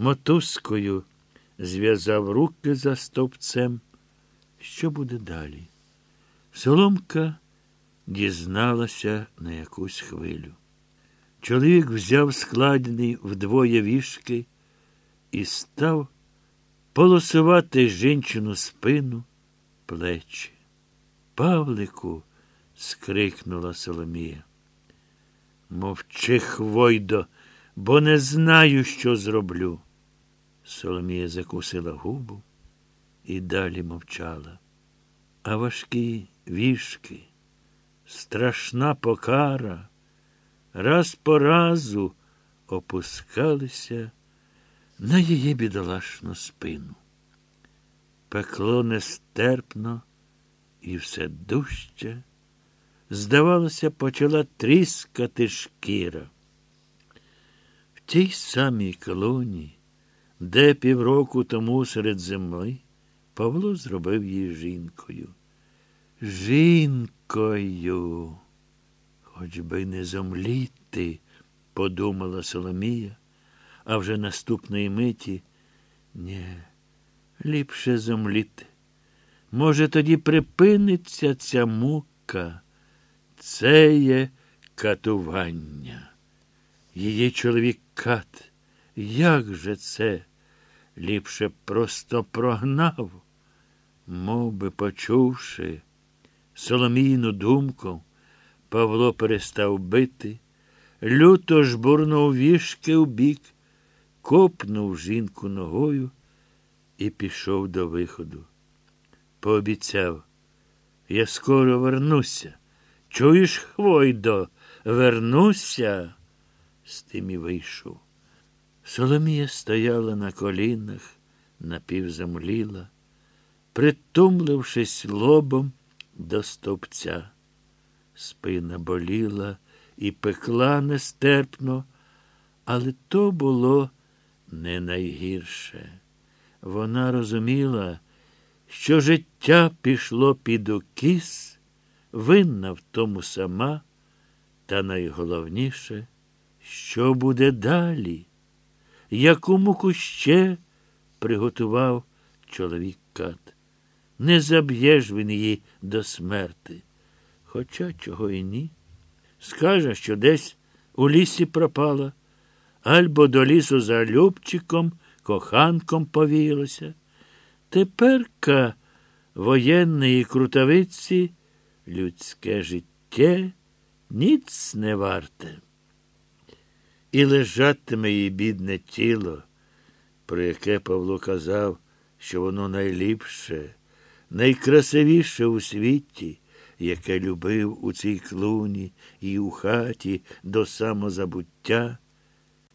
мотузкою зв'язав руки за стовпцем. Що буде далі? Соломка дізналася на якусь хвилю. Чоловік взяв складені вдвоє вішки і став полосувати жінчину спину, плечі. Павлику. скрикнула Соломія. Мовчи, Хвойдо, бо не знаю, що зроблю. Соломія закусила губу і далі мовчала. А важкі вішки, страшна покара, раз по разу опускалися на її бідолашну спину. Пекло нестерпно і все дужче, здавалося, почала тріскати шкіра. В тій самій колонії, де півроку тому серед зими Павло зробив її жінкою. Жінкою, хоч би не зомліти, подумала Соломія, а вже наступної миті ні, ліпше зомліти. Може, тоді припиниться ця мука, це є катування. Її чоловік кат. Як же це? Ліпше просто прогнав, Мов би, почувши соломійну думку, Павло перестав бити, люто жбурнув вішки в бік, копнув жінку ногою і пішов до виходу. Пообіцяв, я скоро вернуся. Чуєш, Хвойдо, вернуся, з тим і вийшов. Соломія стояла на колінах, напівзамліла, притумлившись лобом до стовпця. Спина боліла і пекла нестерпно, але то було не найгірше. Вона розуміла, що життя пішло під укіс, винна в тому сама, та найголовніше, що буде далі яку муку ще приготував чоловік кат. Не заб'єш він її до смерти. Хоча чого і ні. Скаже, що десь у лісі пропала, альбо до лісу за Любчиком, коханком повіялося. Теперка воєнної крутовиці людське життя ніц не варте і лежатиме її бідне тіло, про яке Павло казав, що воно найліпше, найкрасивіше у світі, яке любив у цій клуні і у хаті до самозабуття,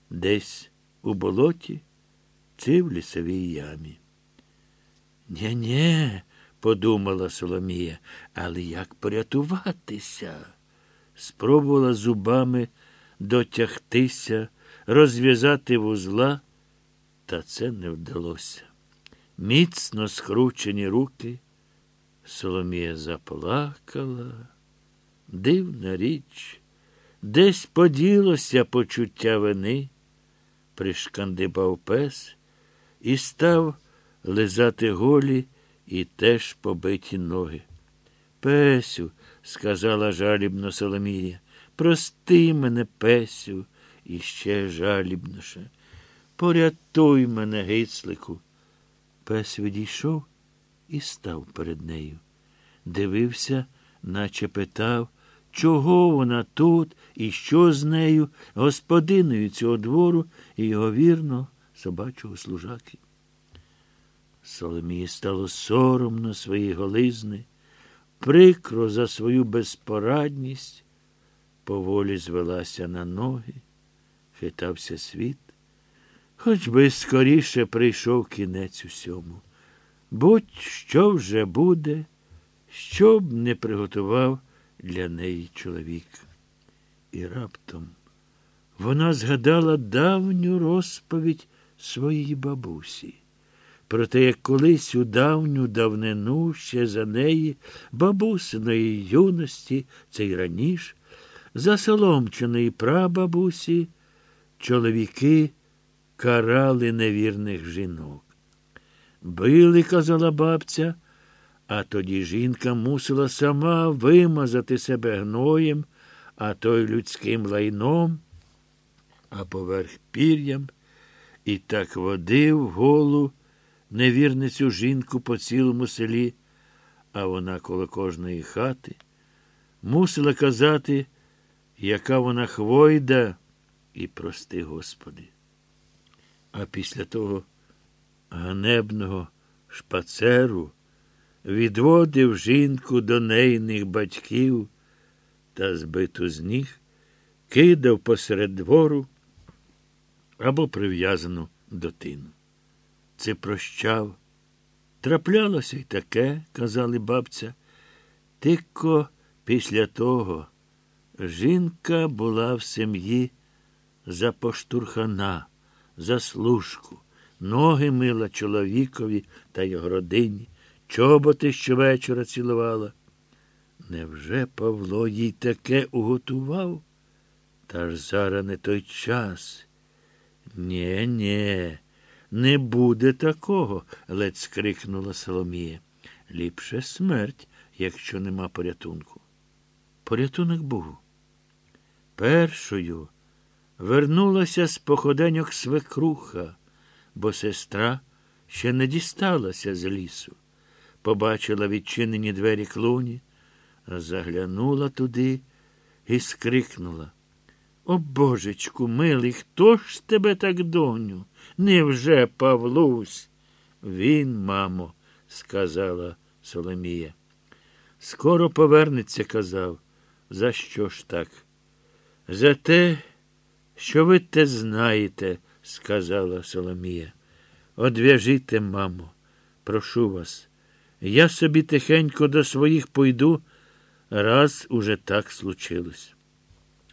десь у болоті чи в лісовій ямі. Нє-нє, подумала Соломія, але як порятуватися? Спробувала зубами дотягтися, розв'язати вузла, та це не вдалося. Міцно скручені руки, Соломія заплакала. Дивна річ, десь поділося почуття вини, пришкандибав пес і став лизати голі і теж побиті ноги. Песю, сказала жалібно Соломія, Прости мене, Песю, і ще жалібніше. Порятуй мене, гицлику. Пес відійшов і став перед нею. Дивився, наче питав, чого вона тут і що з нею, господиною цього двору і його вірно собачого служаки. Соломії стало соромно своєї голизни, прикро за свою безпорадність поволі звелася на ноги, хитався світ, хоч би скоріше прийшов кінець усьому. Будь що вже буде, що б не приготував для неї чоловік. І раптом вона згадала давню розповідь своїй бабусі. Про те, як колись у давню давнину ще за неї бабусиної юності, це й раніше, засоломченої прабабусі, чоловіки карали невірних жінок. Били, казала бабця, а тоді жінка мусила сама вимазати себе гноєм, а той людським лайном, а поверх пір'ям, і так водив голу невірницю жінку по цілому селі, а вона коло кожної хати мусила казати, яка вона хвойда, і прости, Господи. А після того ганебного шпацеру відводив жінку до нейних батьків та збиту з ніг, кидав посеред двору або прив'язану дитину. Це прощав. Траплялося й таке, казали бабця. Тільки після того жінка була в сім'ї запоштурхана, за служку, ноги мила чоловікові та його родині, чоботи щовечора цілувала. Невже Павло їй таке уготував? Та ж зараз не той час. Нє, нє, не буде такого, ледь скрикнула Соломія. Ліпше смерть, якщо нема порятунку. Порятунок був. Першою вернулася з походеньок свекруха, бо сестра ще не дісталася з лісу. Побачила відчинені двері клуні, заглянула туди і скрикнула. О, божечку, милий, хто ж тебе так, доню? Невже Павлусь? Він, мамо, сказала Соломія. Скоро повернеться, казав. За що ж так? За те, що ви те знаєте, сказала Соломія. Одв'яжіте, мамо, прошу вас. Я собі тихенько до своїх пойду, раз уже так случилось.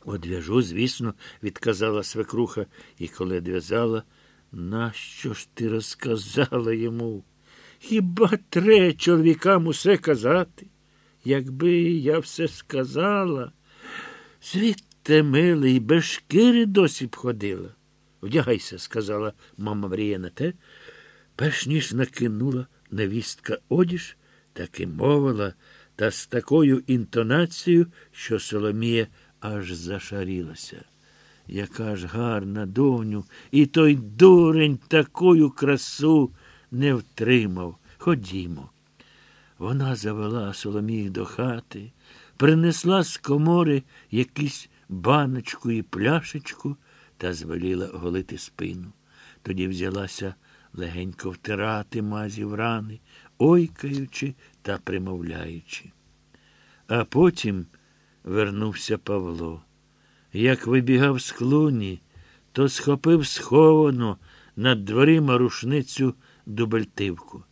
Одв'яжу, звісно, відказала свекруха, і коли одв'язала, нащо ж ти розказала йому? Хіба тре чоловікам усе казати? Якби я все сказала, звідте, милий, без шкіри досі б ходила. Вдягайся, сказала мама Мрія на те, перш ніж накинула невістка одіж, так і мовила, та з такою інтонацією, що Соломія аж зашарілася. Яка ж гарна доню, і той дурень такою красу не втримав. Ходімо. Вона завела Соломію до хати, принесла з комори якусь баночку і пляшечку та звеліла голити спину. Тоді взялася легенько втирати мазів рани, ойкаючи та примовляючи. А потім вернувся Павло. Як вибігав з клуні, то схопив сховану над дверима рушницю дубельтивку.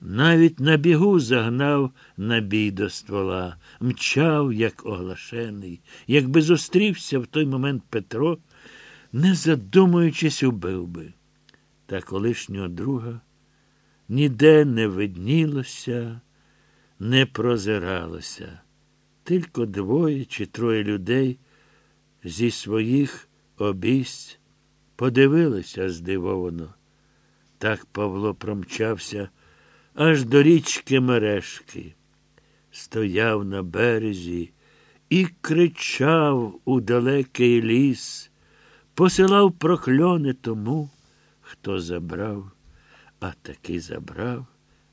Навіть на бігу загнав набій до ствола, мчав, як оглашений, якби зустрівся в той момент Петро, не задумуючись, убив би. Та колишнього друга ніде не виднілося, не прозиралося. Тільки двоє чи троє людей зі своїх обійсть подивилися здивовано. Так Павло промчався аж до річки мережки, стояв на березі і кричав у далекий ліс, посилав прокльони тому, хто забрав, а таки забрав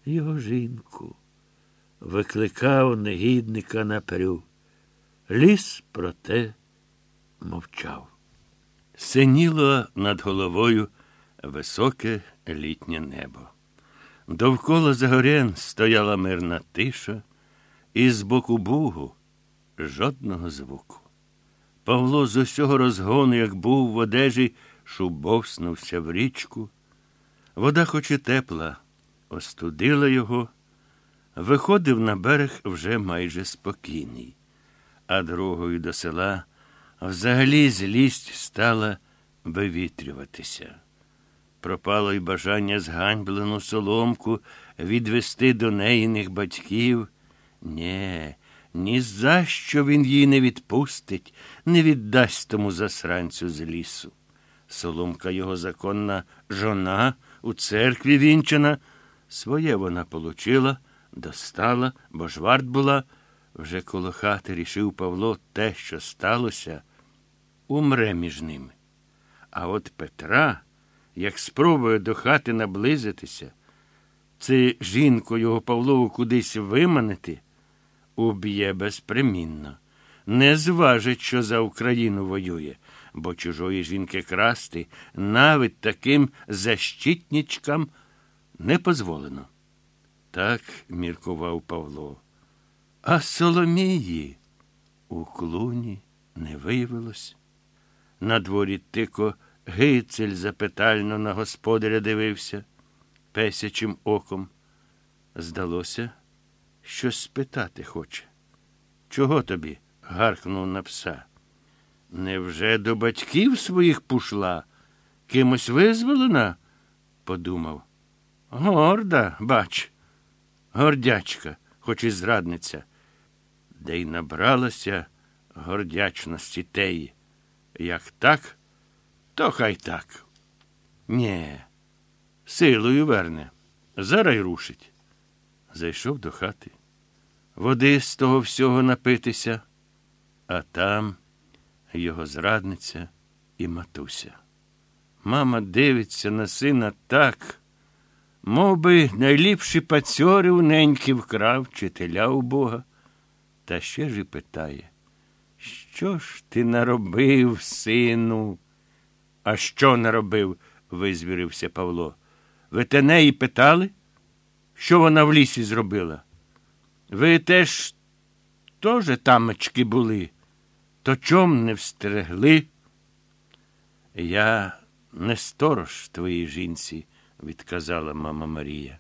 його жінку викликав негідника на перю. Ліс, проте, мовчав. Синіло над головою високе літнє небо. Довкола Загорян стояла мирна тиша, і з боку бугу жодного звуку. Павло з усього розгону, як був в одежі, шубовснувся в річку. Вода, хоч і тепла, остудила його виходив на берег вже майже спокійний, а дорогою до села взагалі злість стала вивітрюватися. Пропало й бажання зганьблену соломку відвести до неїних батьків. Нє, ні за що він її не відпустить, не віддасть тому засранцю з лісу. Соломка його законна жона, у церкві вінчана. Своє вона получила, достала, бо ж варт була. Вже коло хати рішив Павло те, що сталося, умре між ними. А от Петра, як спробує до хати наблизитися, це жінку його Павлову кудись виманити, уб'є безпримінно. Не зважить, що за Україну воює, бо чужої жінки красти навіть таким защитнічкам не позволено. Так міркував Павло. А Соломії у клуні не виявилось. На дворі тико гицель запитально на господаря дивився песячим оком. Здалося, щось спитати хоче. Чого тобі? гаркнув на пса. Невже до батьків своїх пушла? Кимось визволена? подумав. Горда, бач, гордячка, хоч і зрадниця. Де й набралася гордячності теї. Як так, то хай так. Нє, силою верне, зараз рушить. Зайшов до хати. Води з того всього напитися, а там його зрадниця і матуся. Мама дивиться на сина так, мов би найліпші пацьори у неньки вкрав вчителя у Бога. Та ще ж і питає, що ж ти наробив, сину? А що наробив? визвірився Павло. Ви те неї питали? Що вона в лісі зробила? Ви теж теж тамочки були, то чом не встерегли? Я не сторож твоїй жінці, відказала мама Марія.